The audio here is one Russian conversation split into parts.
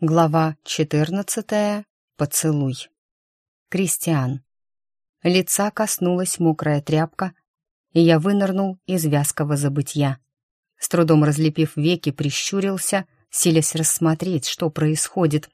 Глава 14. Поцелуй. Кристиан. Лица коснулась мокрая тряпка, и я вынырнул из вязкого забытья. С трудом разлепив веки, прищурился, силясь рассмотреть, что происходит.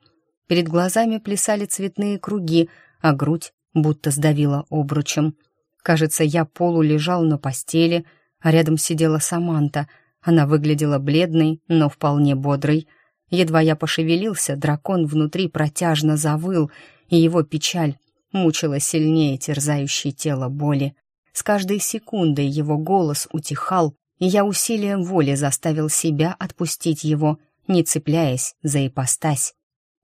Перед глазами плясали цветные круги, а грудь будто сдавила обручем. Кажется, я полу лежал на постели, а рядом сидела Саманта. Она выглядела бледной, но вполне бодрой — Едва я пошевелился, дракон внутри протяжно завыл, и его печаль мучила сильнее терзающей тело боли. С каждой секундой его голос утихал, и я усилием воли заставил себя отпустить его, не цепляясь за ипостась.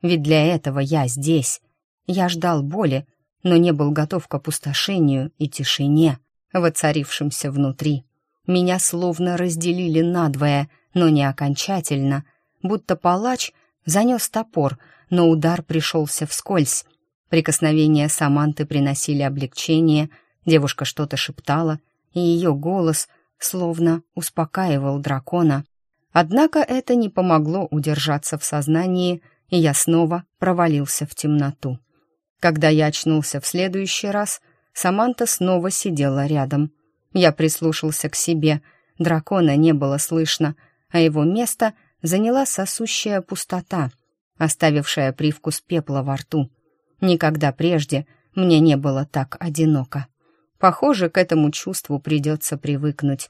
Ведь для этого я здесь. Я ждал боли, но не был готов к опустошению и тишине, воцарившимся внутри. Меня словно разделили надвое, но не окончательно — будто палач занес топор, но удар пришелся вскользь. Прикосновения Саманты приносили облегчение, девушка что-то шептала, и ее голос словно успокаивал дракона. Однако это не помогло удержаться в сознании, и я снова провалился в темноту. Когда я очнулся в следующий раз, Саманта снова сидела рядом. Я прислушался к себе, дракона не было слышно, а его место — заняла сосущая пустота, оставившая привкус пепла во рту. Никогда прежде мне не было так одиноко. Похоже, к этому чувству придется привыкнуть.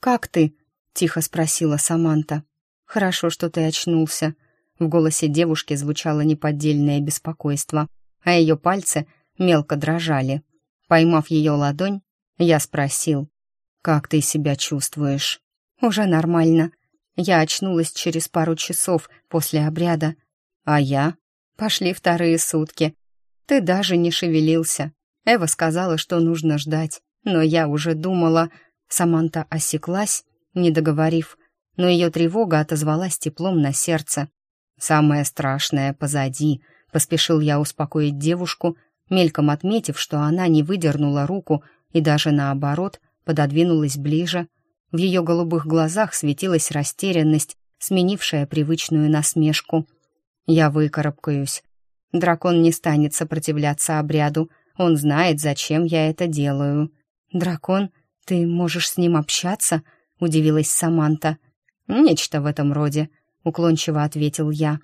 «Как ты?» — тихо спросила Саманта. «Хорошо, что ты очнулся». В голосе девушки звучало неподдельное беспокойство, а ее пальцы мелко дрожали. Поймав ее ладонь, я спросил, «Как ты себя чувствуешь?» «Уже нормально», я очнулась через пару часов после обряда. А я? Пошли вторые сутки. Ты даже не шевелился. Эва сказала, что нужно ждать. Но я уже думала... Саманта осеклась, не договорив, но ее тревога отозвалась теплом на сердце. «Самое страшное позади», — поспешил я успокоить девушку, мельком отметив, что она не выдернула руку и даже наоборот пододвинулась ближе, в ее голубых глазах светилась растерянность, сменившая привычную насмешку. «Я выкарабкаюсь. Дракон не станет сопротивляться обряду. Он знает, зачем я это делаю». «Дракон, ты можешь с ним общаться?» — удивилась Саманта. «Нечто в этом роде», — уклончиво ответил я.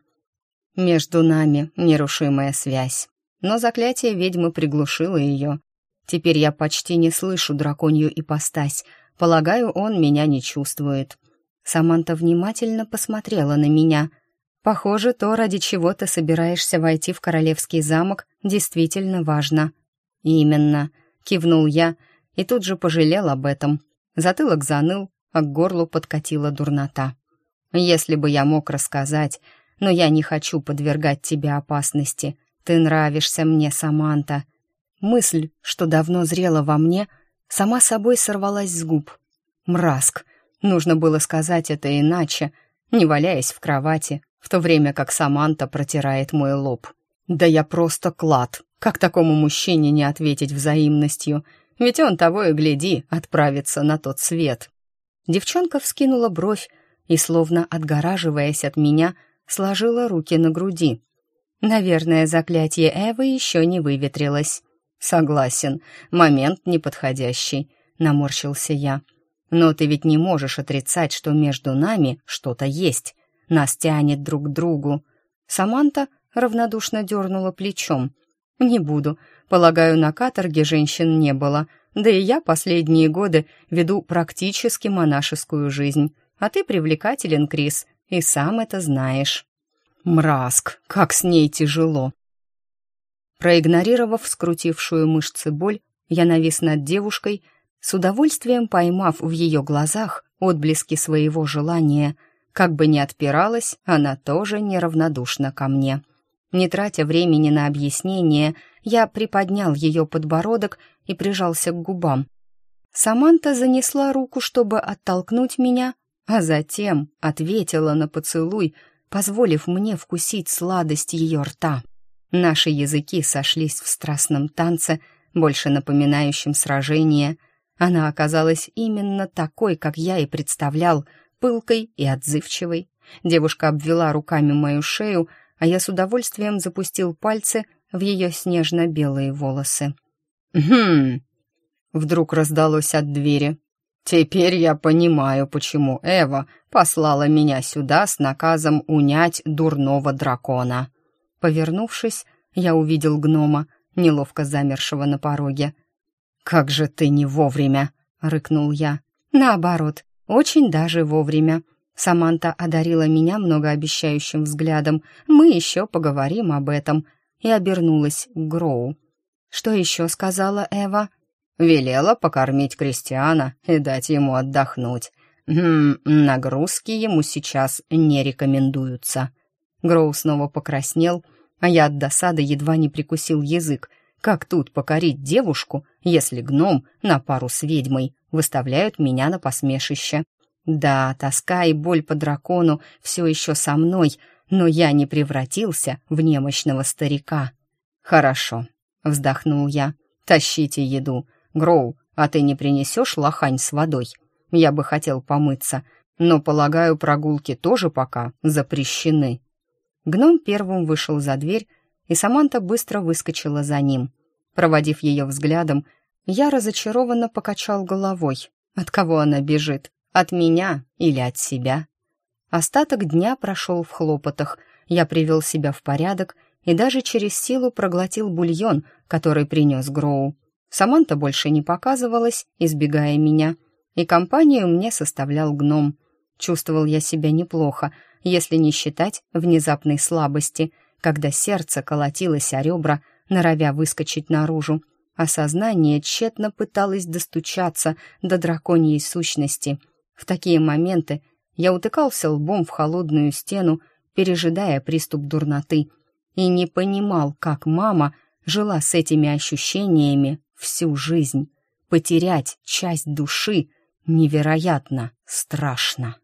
«Между нами нерушимая связь. Но заклятие ведьмы приглушило ее. Теперь я почти не слышу драконью ипостась — Полагаю, он меня не чувствует. Саманта внимательно посмотрела на меня. Похоже, то, ради чего ты собираешься войти в королевский замок, действительно важно. Именно, кивнул я и тут же пожалел об этом. Затылок заныл, а к горлу подкатила дурнота. Если бы я мог рассказать, но я не хочу подвергать тебе опасности. Ты нравишься мне, Саманта. Мысль, что давно зрела во мне, — Сама собой сорвалась с губ. Мразк. Нужно было сказать это иначе, не валяясь в кровати, в то время как Саманта протирает мой лоб. Да я просто клад. Как такому мужчине не ответить взаимностью? Ведь он того и гляди отправится на тот свет. Девчонка вскинула бровь и, словно отгораживаясь от меня, сложила руки на груди. Наверное, заклятие Эвы еще не выветрилось. «Согласен, момент неподходящий», — наморщился я. «Но ты ведь не можешь отрицать, что между нами что-то есть. Нас тянет друг к другу». Саманта равнодушно дернула плечом. «Не буду. Полагаю, на каторге женщин не было. Да и я последние годы веду практически монашескую жизнь. А ты привлекателен, Крис, и сам это знаешь». «Мразк, как с ней тяжело!» Проигнорировав скрутившую мышцы боль, я навис над девушкой, с удовольствием поймав в ее глазах отблески своего желания. Как бы ни отпиралась, она тоже неравнодушна ко мне. Не тратя времени на объяснение, я приподнял ее подбородок и прижался к губам. Саманта занесла руку, чтобы оттолкнуть меня, а затем ответила на поцелуй, позволив мне вкусить сладость ее рта. Наши языки сошлись в страстном танце, больше напоминающем сражение. Она оказалась именно такой, как я и представлял, пылкой и отзывчивой. Девушка обвела руками мою шею, а я с удовольствием запустил пальцы в ее снежно-белые волосы. «Хм!» — вдруг раздалось от двери. «Теперь я понимаю, почему Эва послала меня сюда с наказом унять дурного дракона». Повернувшись, я увидел гнома, неловко замершего на пороге. «Как же ты не вовремя!» — рыкнул я. «Наоборот, очень даже вовремя. Саманта одарила меня многообещающим взглядом. Мы еще поговорим об этом». И обернулась к Гроу. «Что еще сказала Эва?» «Велела покормить Кристиана и дать ему отдохнуть. Хм, нагрузки ему сейчас не рекомендуются». Гроу снова покраснел а я от досады едва не прикусил язык. Как тут покорить девушку, если гном на пару с ведьмой выставляют меня на посмешище? Да, тоска и боль по дракону все еще со мной, но я не превратился в немощного старика. «Хорошо», — вздохнул я, — «тащите еду. Гроу, а ты не принесешь лохань с водой? Я бы хотел помыться, но, полагаю, прогулки тоже пока запрещены». Гном первым вышел за дверь, и Саманта быстро выскочила за ним. Проводив ее взглядом, я разочарованно покачал головой. От кого она бежит? От меня или от себя? Остаток дня прошел в хлопотах. Я привел себя в порядок и даже через силу проглотил бульон, который принес Гроу. Саманта больше не показывалась, избегая меня, и компанию мне составлял гном. Чувствовал я себя неплохо, если не считать внезапной слабости, когда сердце колотилось о ребра, норовя выскочить наружу, осознание сознание тщетно пыталось достучаться до драконьей сущности. В такие моменты я утыкался лбом в холодную стену, пережидая приступ дурноты, и не понимал, как мама жила с этими ощущениями всю жизнь. Потерять часть души невероятно страшно.